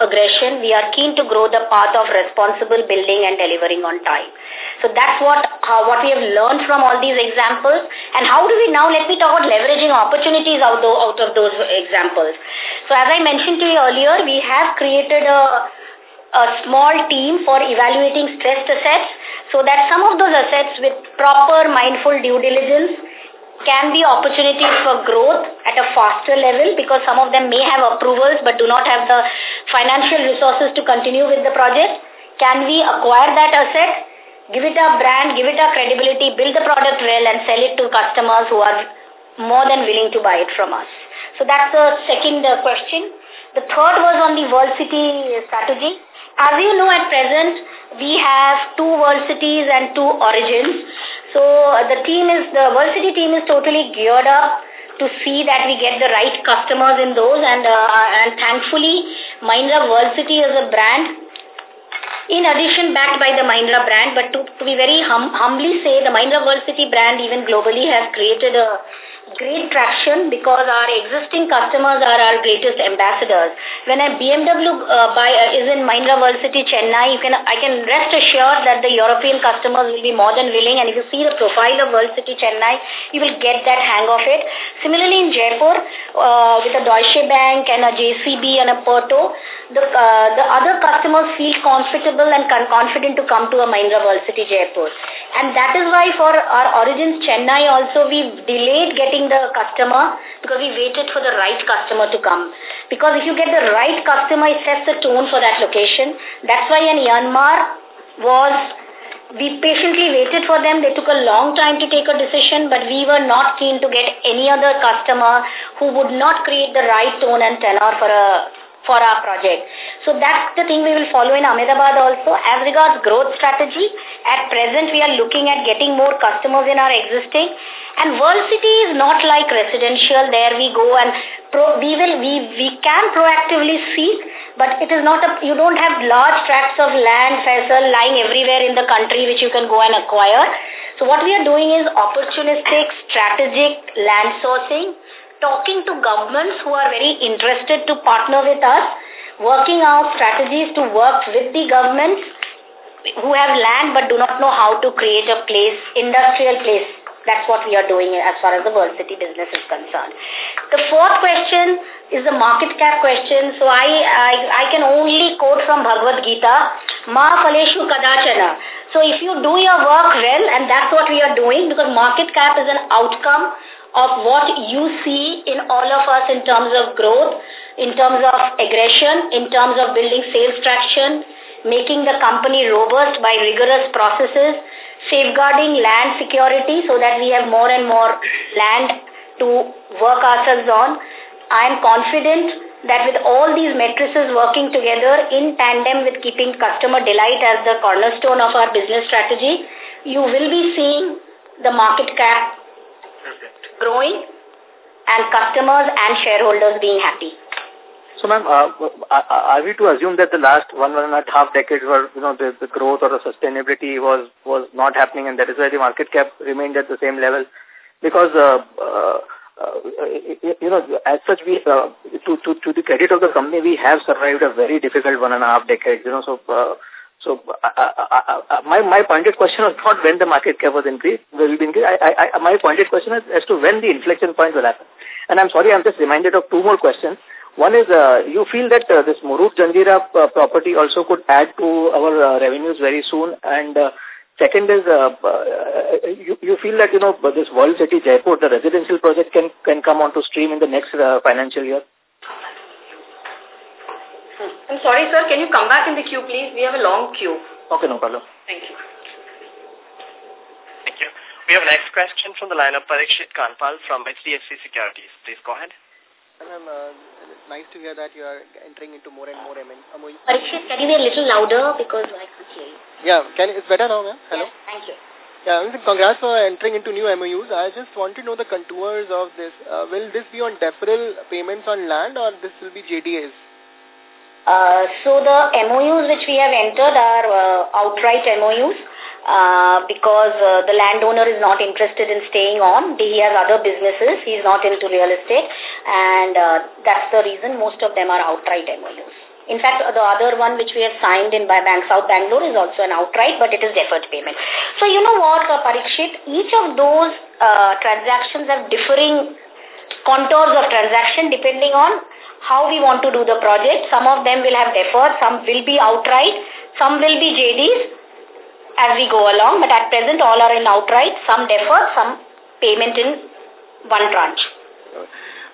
aggression. We are keen to grow the path of responsible building and delivering on time. So that's what how, what we have learned from all these examples. And how do we now, let me talk about leveraging opportunities out, out of those examples. So as I mentioned to you earlier, we have created a a small team for evaluating stressed assets so that some of those assets with proper mindful due diligence can be opportunities for growth at a faster level because some of them may have approvals but do not have the financial resources to continue with the project. Can we acquire that asset, give it a brand, give it a credibility, build the product well and sell it to customers who are more than willing to buy it from us. So that's the second uh, question. The third was on the World City strategy. As you know at present, we have two World Cities and two Origins. So the team is, the World City team is totally geared up to see that we get the right customers in those and uh, and thankfully Mahindra World City is a brand in addition backed by the Mahindra brand. But to, to be very hum humbly say the Mahindra World City brand even globally has created a great traction because our existing customers are our greatest ambassadors. When a BMW uh, buy, uh, is in Mahindra World City, Chennai, you can I can rest assured that the European customers will be more than willing and if you see the profile of World City, Chennai, you will get that hang of it. Similarly in Jaipur, uh, with a Deutsche Bank and a JCB and a Porto, the, uh, the other customers feel comfortable and confident to come to a Mahindra World City, Jaipur. And that is why for our origins Chennai also, we delayed getting the customer because we waited for the right customer to come. Because if you get the right customer, it sets the tone for that location. That's why in Yanmar was we patiently waited for them. They took a long time to take a decision, but we were not keen to get any other customer who would not create the right tone and tenor for a for our project. So that's the thing we will follow in Ahmedabad also. As regards growth strategy, at present we are looking at getting more customers in our existing. And World City is not like residential. There we go and pro, we will we we can proactively seek, but it is not a you don't have large tracts of land, Faisal, lying everywhere in the country which you can go and acquire. So what we are doing is opportunistic, strategic land sourcing talking to governments who are very interested to partner with us, working out strategies to work with the governments who have land but do not know how to create a place, industrial place. That's what we are doing as far as the World City business is concerned. The fourth question is the market cap question. So I, I, I can only quote from Bhagavad Gita, Ma Faleshu Kadachana. So if you do your work well, and that's what we are doing, because market cap is an outcome of what you see in all of us in terms of growth, in terms of aggression, in terms of building sales traction, making the company robust by rigorous processes, safeguarding land security so that we have more and more land to work ourselves on. I am confident that with all these matrices working together in tandem with keeping customer delight as the cornerstone of our business strategy, you will be seeing the market cap growing and customers and shareholders being happy. So, ma'am, uh, are we to assume that the last one, one and a half decades were, you know, the, the growth or the sustainability was, was not happening and that is why the market cap remained at the same level? Because, uh, uh, uh, you know, as such, we, uh, to, to, to the credit of the company, we have survived a very difficult one and a half decades, you know, so, uh, so uh, uh, uh, my my pointed question was not when the market cap was increased, will be increased. I, I, my pointed question is as to when the inflection point will happen. And I'm sorry, I'm just reminded of two more questions. One is, uh, you feel that uh, this Murud Janjira uh, property also could add to our uh, revenues very soon. And uh, second is, uh, uh, you, you feel that, you know, this World City Jaipur, the residential project can, can come onto stream in the next uh, financial year? I'm sorry, sir. Can you come back in the queue, please? We have a long queue. Okay, no problem. Thank you. Thank you. We have next question from the line of Parikshit Kandpal from HDFC Securities. Please go ahead. Ma'am, uh, it's nice to hear that you are entering into more and more MOUs. Parikshit, can you be a little louder because I can't hear you. Yeah, can it's better now, ma'am? Hello? Yes, thank you. Yeah, congrats for entering into new MOUs. I just want to know the contours of this. Uh, will this be on deferral payments on land or this will be JDAs? Uh, so the MOUs which we have entered are uh, outright MOUs uh, because uh, the landowner is not interested in staying on. He has other businesses. He is not into real estate and uh, that's the reason most of them are outright MOUs. In fact, the other one which we have signed in by Bank South Bangalore is also an outright, but it is deferred payment. So you know what, uh, Parikshit, each of those uh, transactions have differing contours of transaction depending on how we want to do the project. Some of them will have deferred, some will be outright, some will be JDs as we go along. But at present, all are in outright, some deferred, some payment in one tranche.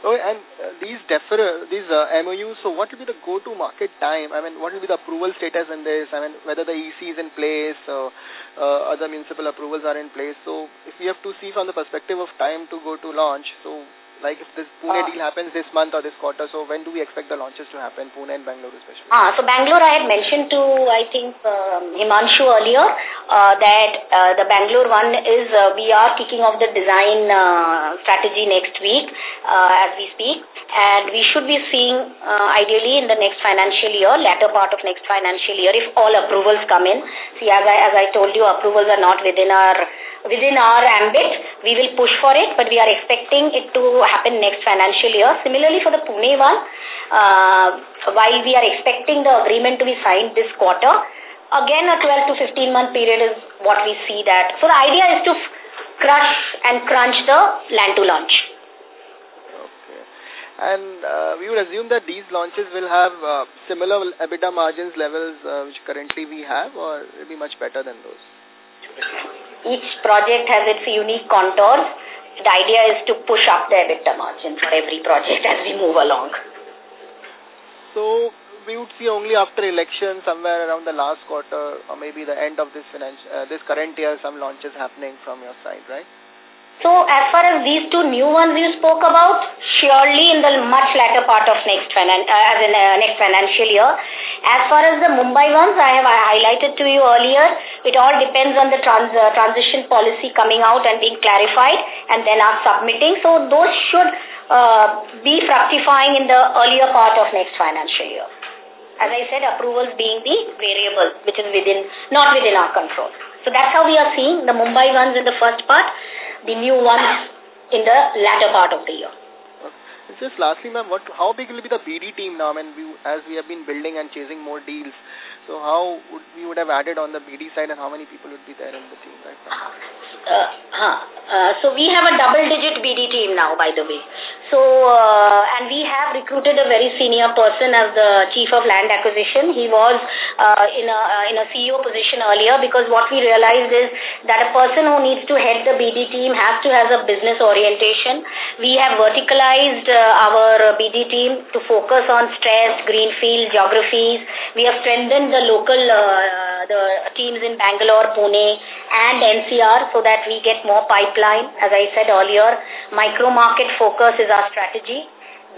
Oh, and uh, these defer these uh, MOUs, so what will be the go-to market time? I mean, what will be the approval status in this? I mean, whether the EC is in place, or uh, other municipal approvals are in place. So if we have to see from the perspective of time to go to launch, so like if this Pune uh, deal happens this month or this quarter, so when do we expect the launches to happen, Pune and Bangalore especially? Ah, so Bangalore I had mentioned to, I think, um, Himanshu earlier, uh, that uh, the Bangalore one is, uh, we are kicking off the design uh, strategy next week uh, as we speak. And we should be seeing, uh, ideally in the next financial year, latter part of next financial year, if all approvals come in. See, as I, as I told you, approvals are not within our within our ambit. We will push for it, but we are expecting it to happen next financial year. Similarly, for the Pune one, uh, while we are expecting the agreement to be signed this quarter, again a 12 to 15 month period is what we see that. So the idea is to crush and crunch the land to launch. Okay. And uh, we would assume that these launches will have uh, similar EBITDA margins levels uh, which currently we have or will be much better than those? Each project has its unique contours the idea is to push up the EBITDA margin for every project as we move along. So we would see only after election somewhere around the last quarter or maybe the end of this financial, uh, this current year some launches happening from your side, right? So as far as these two new ones you spoke about, surely in the much latter part of next, uh, as in, uh, next financial year. As far as the Mumbai ones, I have highlighted to you earlier, it all depends on the trans uh, transition policy coming out and being clarified and then us submitting. So those should uh, be fructifying in the earlier part of next financial year. As I said, approvals being the variable, which is within not within our control. So that's how we are seeing the Mumbai ones in the first part the new ones in the latter part of the year. Just lastly, ma'am, how big will be the BD team now? I mean, as we have been building and chasing more deals, so how would we would have added on the BD side, and how many people would be there in the team right now? Uh. Uh, so we have a double-digit BD team now, by the way. So, uh, and we have recruited a very senior person as the chief of land acquisition. He was uh, in a uh, in a CEO position earlier because what we realized is that a person who needs to head the BD team has to have a business orientation. We have verticalized uh, our BD team to focus on stress, greenfield, geographies. We have strengthened the local uh, the teams in Bangalore, Pune, and NCR so that we get more pipeline. As I said earlier, micro market focus is our strategy.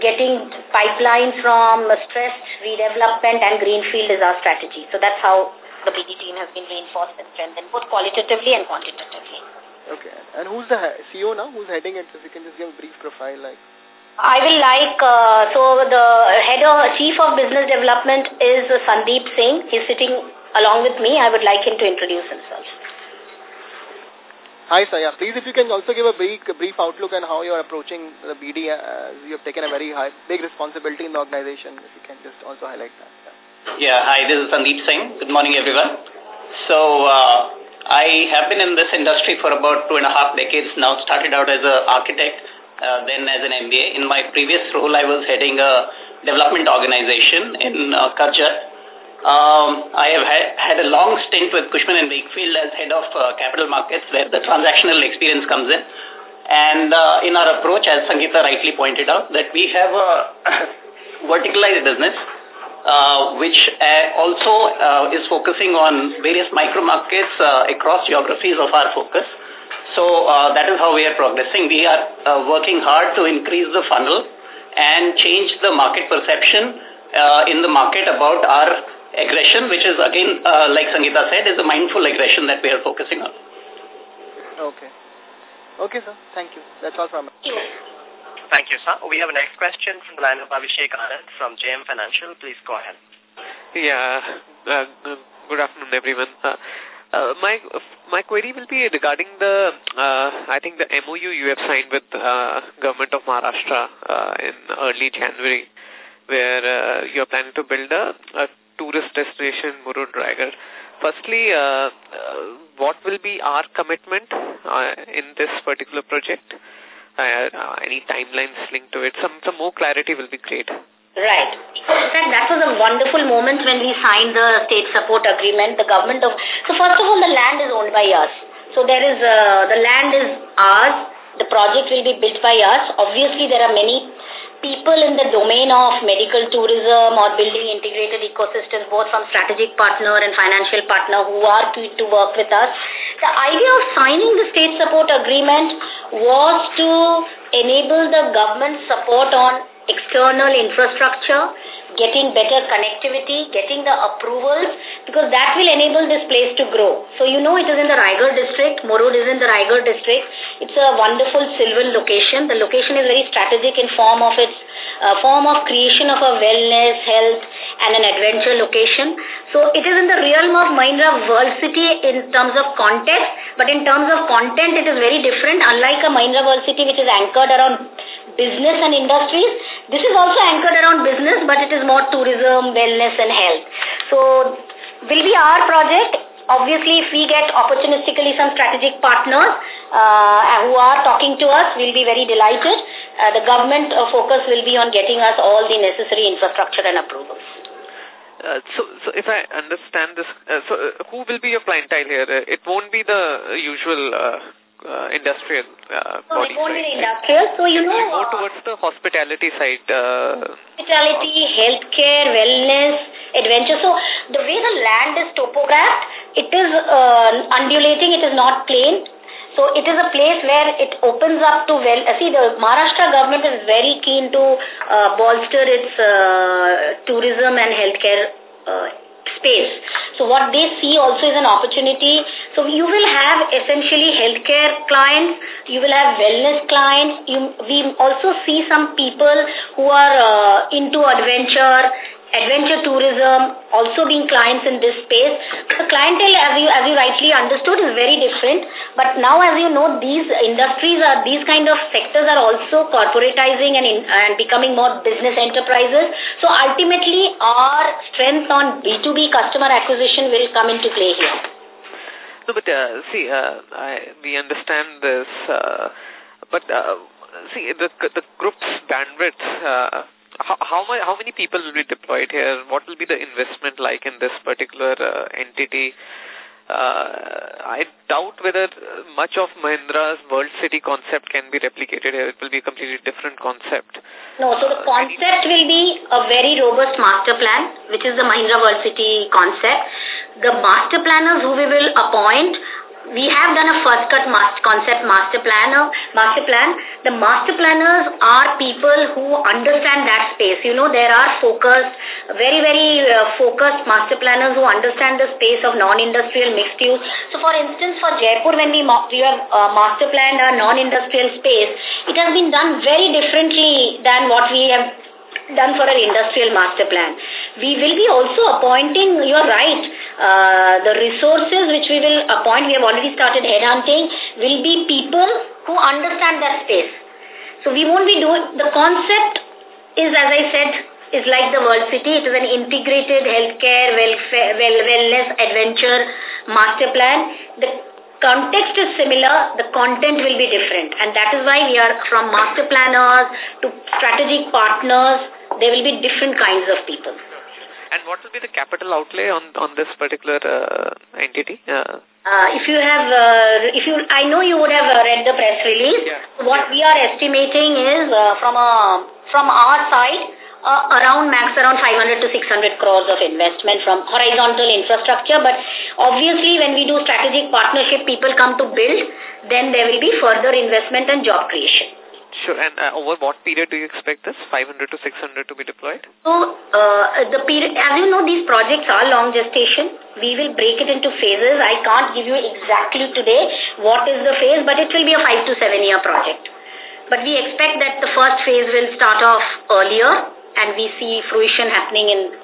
Getting pipeline from stressed redevelopment and greenfield is our strategy. So that's how the BD team has been reinforced and strengthened, both qualitatively and quantitatively. Okay. And who's the CEO now? Who's heading it? If you can just give a brief profile, like. I will like, uh, so the head of, chief of business development is Sandeep Singh. He's sitting along with me. I would like him to introduce himself. Hi, Saya. Please, if you can also give a brief, a brief outlook on how you are approaching the BD. Uh, you have taken a very high, big responsibility in the organization. If you can just also highlight that. Yeah, hi, this is Sandeep Singh. Good morning, everyone. So, uh, I have been in this industry for about two and a half decades now. Started out as an architect, uh, then as an MBA. In my previous role, I was heading a development organization in uh, um, I have ha had a long stint with Cushman & Wakefield as head of uh, capital markets where the transactional experience comes in. And uh, in our approach, as Sangeeta rightly pointed out, that we have a verticalized business uh, which uh, also uh, is focusing on various micro markets uh, across geographies of our focus. So uh, that is how we are progressing. We are uh, working hard to increase the funnel and change the market perception uh, in the market about our aggression, which is again, uh, like Sangeeta said, is a mindful aggression that we are focusing on. Okay. Okay, sir. Thank you. That's all from me. Thank you, sir. We have a next question from the line of Abhishek Anand from JM Financial. Please go ahead. Yeah. Uh, good afternoon, everyone. Uh, uh, my my query will be regarding the uh, I think the MOU you have signed with uh, government of Maharashtra uh, in early January, where uh, you are planning to build a, a tourist destination, Murud Raigad. Firstly, uh, uh, what will be our commitment uh, in this particular project? Uh, uh, any timelines linked to it? Some, some more clarity will be great. Right. In fact, that was a wonderful moment when we signed the state support agreement. The government of... So first of all, the land is owned by us. So there is... Uh, the land is ours. The project will be built by us. Obviously, there are many people in the domain of medical tourism or building integrated ecosystems, both from strategic partner and financial partner who are keen to work with us. The idea of signing the state support agreement was to enable the government support on external infrastructure, getting better connectivity, getting the approvals, because that will enable this place to grow. So you know it is in the Raigad district, Murud is in the Raigad district. It's a wonderful sylvan location. The location is very strategic in form of its uh, form of creation of a wellness, health, and an adventure location. So it is in the realm of Mahindra World City in terms of context, but in terms of content, it is very different. Unlike a Mahindra World City, which is anchored around business and industries, this is also anchored around business, but it is more tourism, wellness, and health. So will be our project. Obviously, if we get opportunistically some strategic partners uh, who are talking to us, we'll be very delighted. Uh, the government uh, focus will be on getting us all the necessary infrastructure and approvals. Uh, so, so if I understand this, uh, so uh, who will be your clientele here? Uh, it won't be the usual uh, uh, industrial uh, so body won't the industrial. So, you know... more towards the hospitality side. Uh, hospitality, healthcare, wellness, adventure. So, the way the land is topographed, it is uh, undulating, it is not plain. So it is a place where it opens up to well. Uh, see, the Maharashtra government is very keen to uh, bolster its uh, tourism and healthcare uh, space. So what they see also is an opportunity. So you will have essentially healthcare clients, you will have wellness clients. You, we also see some people who are uh, into adventure, adventure tourism, also being clients in this space. The clientele, as you, as you rightly understood, is very different. But now, as you know, these industries are, these kind of sectors are also corporatizing and, in, and becoming more business enterprises. So ultimately, our strength on B2B customer acquisition will come into play here. No, but uh, see, uh, I, we understand this, uh, but uh, see, the, the group's bandwidth, uh, how, how, how many people will be deployed here? What will be the investment like in this particular uh, entity? Uh, I doubt whether much of Mahindra's World City concept can be replicated here. It will be a completely different concept. No, so the concept will be a very robust master plan, which is the Mahindra World City concept. The master planners who we will appoint we have done a first cut master concept master plan master plan. The master planners are people who understand that space. You know there are focused very very uh, focused master planners who understand the space of non industrial mixed use. So for instance for jaipur when we we have uh, master planned our non industrial space it has been done very differently than what we have done for our industrial master plan. We will be also appointing, you're right, uh, the resources which we will appoint, we have already started headhunting, will be people who understand that space. So we won't be doing, the concept is, as I said, is like the World City. It is an integrated healthcare, welfare, well, wellness, adventure master plan. The context is similar, the content will be different. And that is why we are from master planners to strategic partners there will be different kinds of people. And what will be the capital outlay on on this particular uh, entity? Uh, uh, if you have, uh, if you, I know you would have uh, read the press release. Yeah. What we are estimating is uh, from a from our side uh, around max around 500 to 600 crores of investment from horizontal infrastructure. But obviously, when we do strategic partnership, people come to build. Then there will be further investment and job creation. Sure. And uh, over what period do you expect this 500 to 600 to be deployed? So, uh, the period, as you know, these projects are long gestation. We will break it into phases. I can't give you exactly today what is the phase, but it will be a five to seven year project. But we expect that the first phase will start off earlier and we see fruition happening in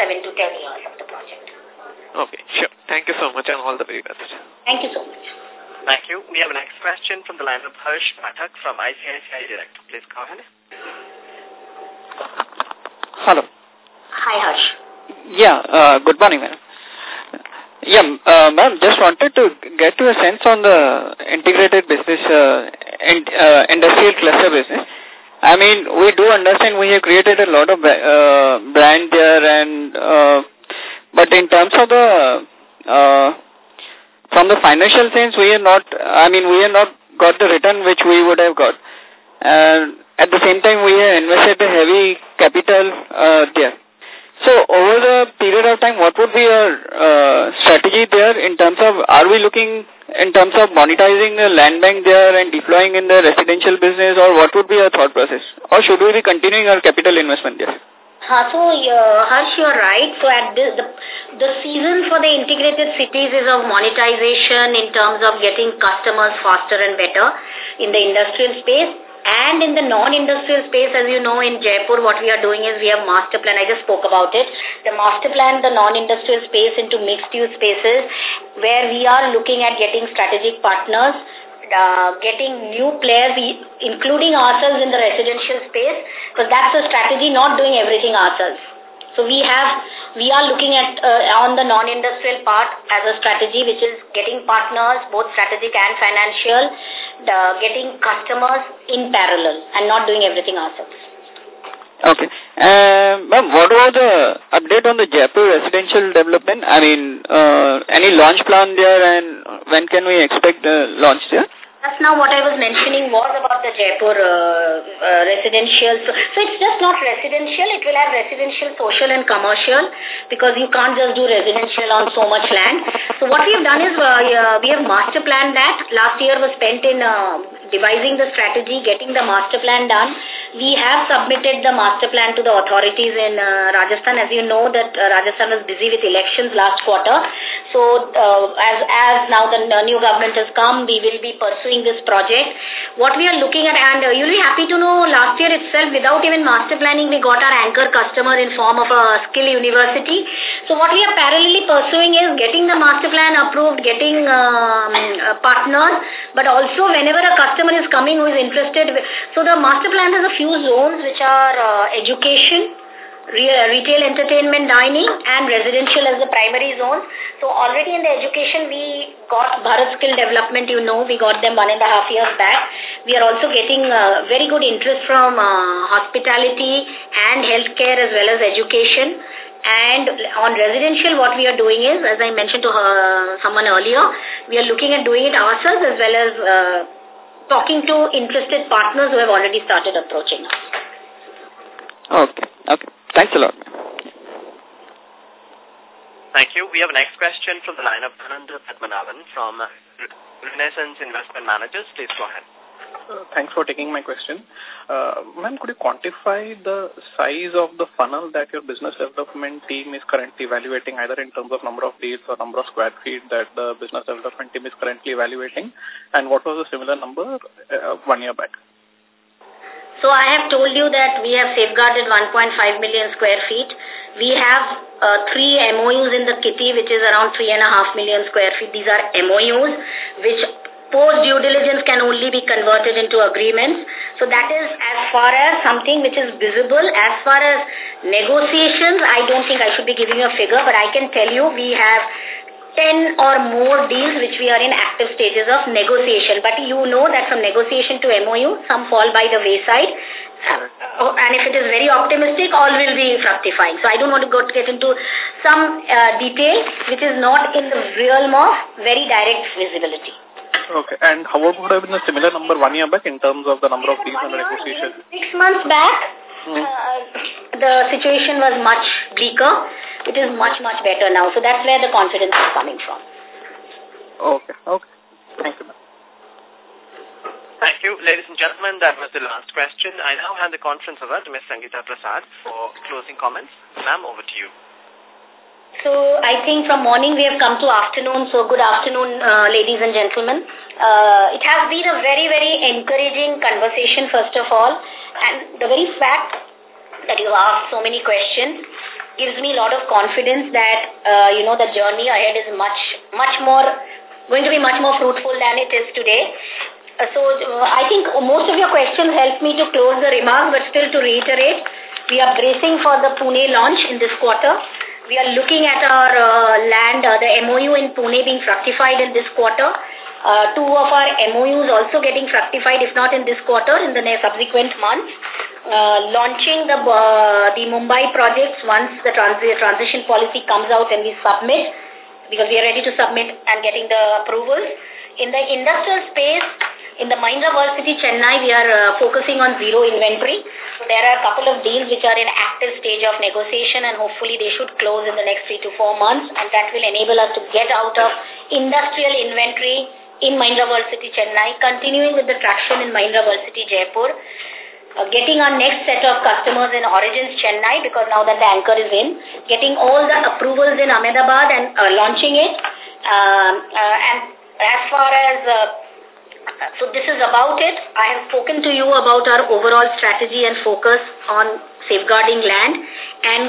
seven to ten years of the project. Okay, sure. Thank you so much and all the very best. Thank you so much. Thank you. We have a next question from the line of Harsh Pathak from ICICI Direct. Please go ahead. Hello. Hi, Harsh. Yeah, uh, good morning, ma'am. Yeah, uh, ma'am, just wanted to get to a sense on the integrated business, uh, and, uh, industrial cluster business. I mean, we do understand we have created a lot of uh, brand there and, uh, but in terms of the, uh, from the financial sense, we are not, I mean, we are not got the return which we would have got. And at the same time, we have invested a heavy capital uh, there. So over the period of time, what would be your uh, strategy there in terms of, are we looking in terms of monetizing the land bank there and deploying in the residential business or what would be our thought process? Or should we be continuing our capital investment there? So, uh, Harsh, you're right. So, at the, the season for the integrated cities is of monetization in terms of getting customers faster and better in the industrial space. And in the non-industrial space, as you know, in Jaipur, what we are doing is we have master plan. I just spoke about it. The master plan, the non-industrial space into mixed-use spaces where we are looking at getting strategic partners uh, getting new players, including ourselves in the residential space, because that's a strategy, not doing everything ourselves. So we have, we are looking at uh, on the non-industrial part as a strategy, which is getting partners, both strategic and financial, the, getting customers in parallel and not doing everything ourselves. Okay. Uh, Ma'am, what was the update on the Jaipur residential development? I mean, uh, any launch plan there and when can we expect the launch there? just now what I was mentioning was about the Jaipur uh, uh, residential. So, so it's just not residential. It will have residential, social and commercial because you can't just do residential on so much land. So what we have done is uh, we have master planned that. Last year was spent in uh, devising the strategy, getting the master plan done. We have submitted the master plan to the authorities in uh, Rajasthan. As you know that uh, Rajasthan was busy with elections last quarter. So uh, as, as now the new government has come, we will be pursuing this project. What we are looking at, and uh, you'll be happy to know last year itself, without even master planning, we got our anchor customer in form of a skill university. So what we are parallelly pursuing is getting the master plan approved, getting um, partners, but also whenever a customer is coming who is interested. So the master plan has a few zones which are uh, education, retail entertainment dining and residential as the primary zones. So already in the education we got Bhartiya Skill Development, you know, we got them one and a half years back. We are also getting uh, very good interest from uh, hospitality and healthcare as well as education. And on residential, what we are doing is, as I mentioned to her, someone earlier, we are looking at doing it ourselves as well as uh, talking to interested partners who have already started approaching us. Okay, okay. Thanks a lot. Thank you. We have a next question from the line of Ananda Padmanabhan from Renaissance Investment Managers. Please go ahead. Uh, thanks for taking my question. Uh, Ma'am, could you quantify the size of the funnel that your business development team is currently evaluating, either in terms of number of deals or number of square feet that the business development team is currently evaluating? And what was the similar number uh, one year back? So I have told you that we have safeguarded 1.5 million square feet. We have uh, three MOUs in the kitty, which is around 3.5 million square feet. These are MOUs, which post due diligence can only be converted into agreements. So that is as far as something which is visible. As far as negotiations, I don't think I should be giving you a figure, but I can tell you we have 10 or more deals which we are in active stages of negotiation. But you know that from negotiation to MOU, some fall by the wayside. Uh, and if it is very optimistic, all will be fructifying. So I don't want to go to get into some uh, detail which is not in the realm of very direct visibility. Okay. And how would have been a similar number one year back in terms of the number of deals under negotiation? Six months back, mm. uh, the situation was much bleaker it is much, much better now. So that's where the confidence is coming from. Okay, okay. Thank you. Thank you. Ladies and gentlemen, that was the last question. I now hand the conference over to Ms. Sangeeta Prasad for closing comments. Ma'am, over to you. So I think from morning we have come to afternoon. So good afternoon, uh, ladies and gentlemen. Uh, it has been a very, very encouraging conversation, first of all. And the very fact that you asked so many questions gives me a lot of confidence that, uh, you know, the journey ahead is much, much more, going to be much more fruitful than it is today. Uh, so uh, I think most of your questions helped me to close the remarks, but still to reiterate, we are bracing for the Pune launch in this quarter. We are looking at our uh, land, uh, the MOU in Pune being fructified in this quarter. Uh, two of our MOUs also getting fructified, if not in this quarter, in the subsequent months uh, launching the uh, the Mumbai projects once the trans transition policy comes out and we submit, because we are ready to submit and getting the approvals. In the industrial space, in the Mahindra World City, Chennai, we are uh, focusing on zero inventory. So there are a couple of deals which are in active stage of negotiation and hopefully they should close in the next three to four months and that will enable us to get out of industrial inventory in Mahindra World City, Chennai, continuing with the traction in Mahindra World City, Jaipur uh, getting our next set of customers in Origins Chennai because now that the anchor is in, getting all the approvals in Ahmedabad and uh, launching it. Um, uh, and as far as, uh, so this is about it. I have spoken to you about our overall strategy and focus on safeguarding land and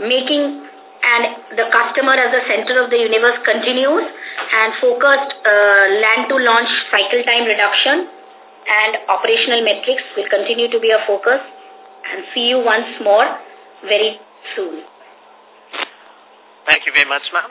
making and the customer as the center of the universe continues and focused uh, land to launch cycle time reduction and operational metrics will continue to be a focus and see you once more very soon. Thank you very much, ma'am.